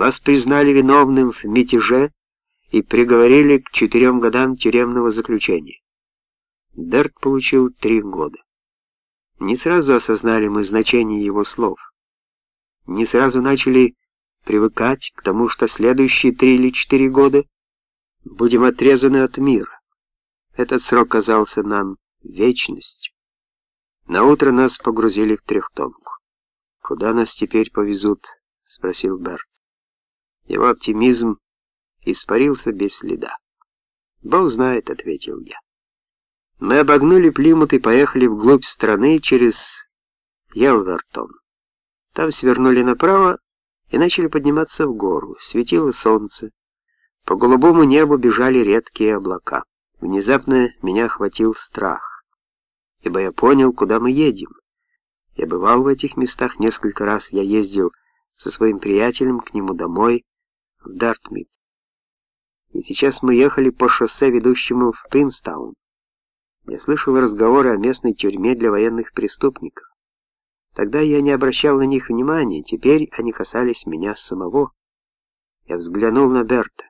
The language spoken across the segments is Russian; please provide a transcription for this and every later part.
Вас признали виновным в мятеже и приговорили к четырем годам тюремного заключения. Дерт получил три года. Не сразу осознали мы значение его слов. Не сразу начали привыкать к тому, что следующие три или четыре года будем отрезаны от мира. Этот срок казался нам вечностью. На утро нас погрузили в трехтонку. «Куда нас теперь повезут?» — спросил Берт. Его оптимизм испарился без следа. «Бог знает», — ответил я. Мы обогнули Плимут и поехали вглубь страны через Елвертон. Там свернули направо и начали подниматься в гору. Светило солнце. По голубому небу бежали редкие облака. Внезапно меня охватил страх, ибо я понял, куда мы едем. Я бывал в этих местах несколько раз, я ездил со своим приятелем к нему домой в Дартмит. И сейчас мы ехали по шоссе, ведущему в Принстаун. Я слышал разговоры о местной тюрьме для военных преступников. Тогда я не обращал на них внимания, теперь они касались меня самого. Я взглянул на Берта,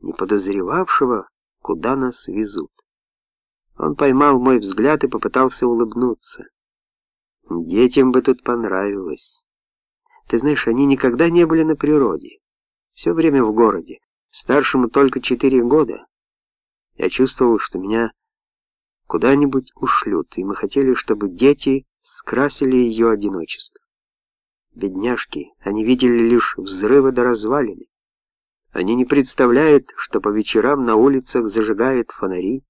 не подозревавшего, куда нас везут. Он поймал мой взгляд и попытался улыбнуться. Детям бы тут понравилось. Ты знаешь, они никогда не были на природе. Все время в городе. Старшему только четыре года. Я чувствовал, что меня куда-нибудь ушлют, и мы хотели, чтобы дети скрасили ее одиночество. Бедняжки, они видели лишь взрывы до развалины. Они не представляют, что по вечерам на улицах зажигают фонари,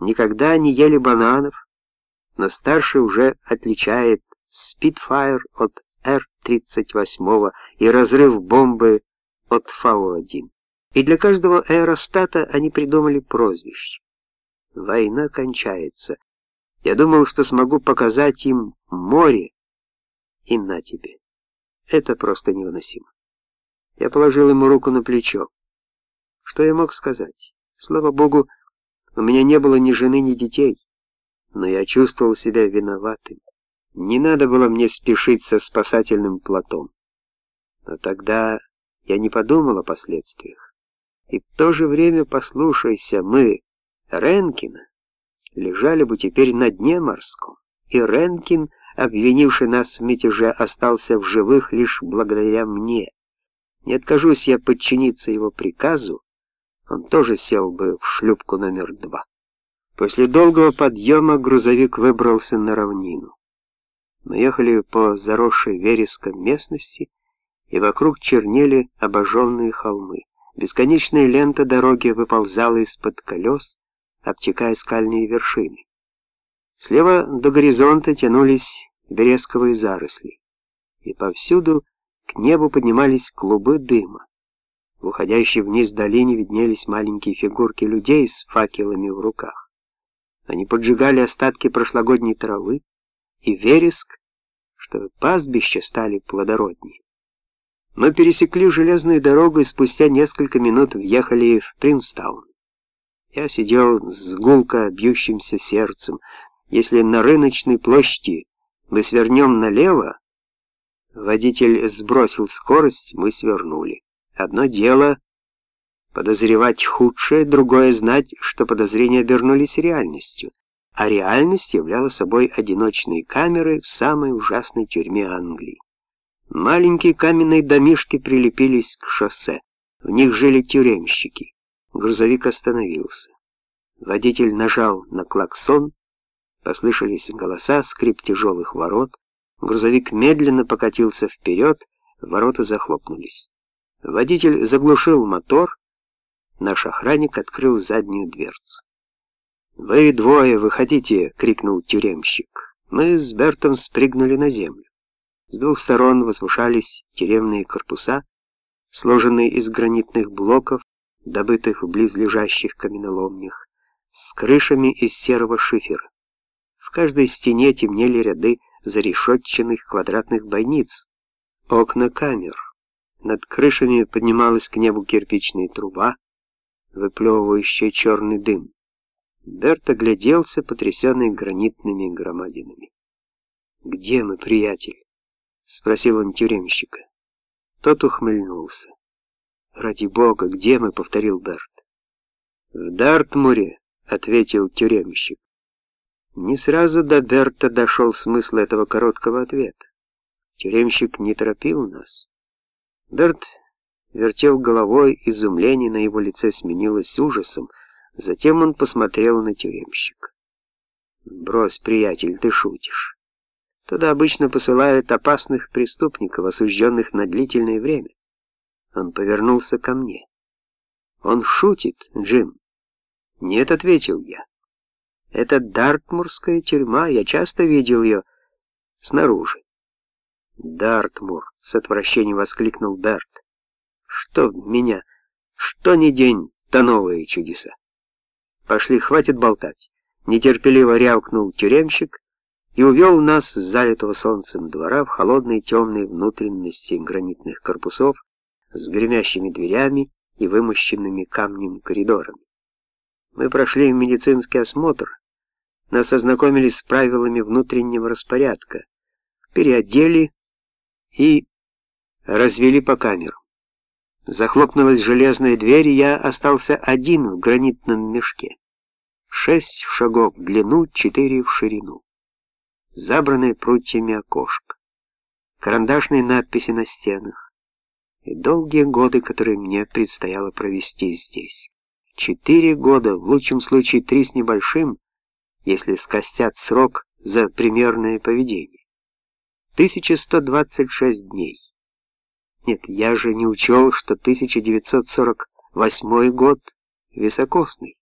никогда не ели бананов, но старший уже отличает Spitfire от Р-38 и разрыв бомбы от Фау-1. И для каждого аэростата они придумали прозвище. Война кончается. Я думал, что смогу показать им море, и на тебе. Это просто невыносимо. Я положил ему руку на плечо. Что я мог сказать? Слава богу, у меня не было ни жены, ни детей, но я чувствовал себя виноватым. Не надо было мне спешить со спасательным плотом. Но тогда я не подумал о последствиях. И в то же время, послушайся, мы, Ренкина, лежали бы теперь на дне морском, и Ренкин, обвинивший нас в мятеже, остался в живых лишь благодаря мне. Не откажусь я подчиниться его приказу, он тоже сел бы в шлюпку номер два. После долгого подъема грузовик выбрался на равнину. Мы ехали по заросшей вереском местности, и вокруг чернели обожженные холмы. Бесконечная лента дороги выползала из-под колес, обтекая скальные вершины. Слева до горизонта тянулись вересковые заросли, и повсюду к небу поднимались клубы дыма. В уходящей вниз долине виднелись маленькие фигурки людей с факелами в руках. Они поджигали остатки прошлогодней травы, и вереск, что пастбища стали плодороднее. Мы пересекли железную дорогу и спустя несколько минут въехали в Принстаун. Я сидел с гулко бьющимся сердцем. Если на рыночной площади мы свернем налево, водитель сбросил скорость, мы свернули. Одно дело подозревать худшее, другое знать, что подозрения обернулись реальностью, а реальность являла собой одиночные камеры в самой ужасной тюрьме Англии. Маленькие каменные домишки прилепились к шоссе, в них жили тюремщики. Грузовик остановился. Водитель нажал на клаксон, послышались голоса, скрип тяжелых ворот, грузовик медленно покатился вперед, ворота захлопнулись. Водитель заглушил мотор, наш охранник открыл заднюю дверцу. «Вы двое, выходите!» — крикнул тюремщик. Мы с Бертом спрыгнули на землю. С двух сторон возвышались тюремные корпуса, сложенные из гранитных блоков, добытых в близлежащих каменоломнях, с крышами из серого шифера. В каждой стене темнели ряды зарешетченных квадратных бойниц, окна камер. Над крышами поднималась к небу кирпичная труба, выплевывающая черный дым. Берт огляделся, потрясенный гранитными громадинами. «Где мы, приятель?» — спросил он тюремщика. Тот ухмыльнулся. «Ради бога, где мы?» — повторил Берт. «В Дартмуре», — ответил тюремщик. Не сразу до Берта дошел смысл этого короткого ответа. Тюремщик не торопил нас. Берт вертел головой, изумление на его лице сменилось ужасом, затем он посмотрел на тюремщика. «Брось, приятель, ты шутишь. Туда обычно посылают опасных преступников, осужденных на длительное время. Он повернулся ко мне. «Он шутит, Джим?» «Нет», — ответил я. «Это Дартмурская тюрьма, я часто видел ее снаружи». «Дартмур!» — с отвращением воскликнул Дарт. «Что меня? Что ни день, то новые чудеса!» «Пошли, хватит болтать!» — нетерпеливо рявкнул тюремщик и увел нас с залитого солнцем двора в холодные темные внутренности гранитных корпусов с гремящими дверями и вымощенными камнем коридорами. Мы прошли медицинский осмотр, нас ознакомили с правилами внутреннего распорядка, переодели и развели по камерам. Захлопнулась железная дверь, и я остался один в гранитном мешке. Шесть шагов в длину, четыре в ширину. Забранное прутьями окошко. Карандашные надписи на стенах. И долгие годы, которые мне предстояло провести здесь. Четыре года, в лучшем случае три с небольшим, если скостят срок за примерное поведение. 1126 дней. Нет, я же не учел, что 1948 год високосный.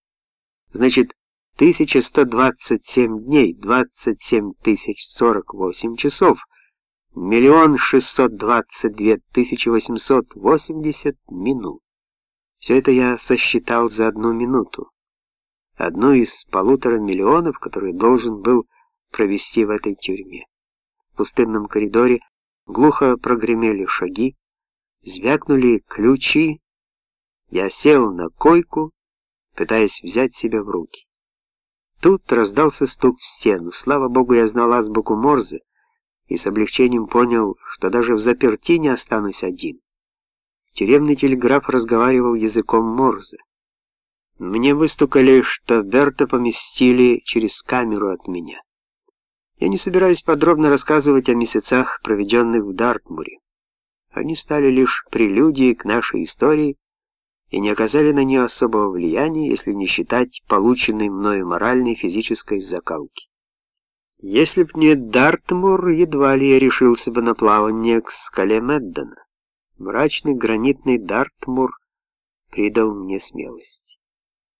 Значит, 1127 дней, 27 тысяч 48 часов, миллион шестьсот двадцать две тысячи восемьсот восемьдесят минут. Все это я сосчитал за одну минуту. Одну из полутора миллионов, которые должен был провести в этой тюрьме пустынном коридоре глухо прогремели шаги, звякнули ключи. Я сел на койку, пытаясь взять себя в руки. Тут раздался стук в стену. Слава богу, я знал азбуку Морзе и с облегчением понял, что даже в заперти не останусь один. Тюремный телеграф разговаривал языком Морзе. Мне выстукали, что Берта поместили через камеру от меня. Я не собираюсь подробно рассказывать о месяцах, проведенных в Дартмуре. Они стали лишь прелюдией к нашей истории и не оказали на нее особого влияния, если не считать полученной мною моральной и физической закалки. Если б не Дартмур, едва ли я решился бы на плавание к скале Меддона. Мрачный гранитный Дартмур придал мне смелость.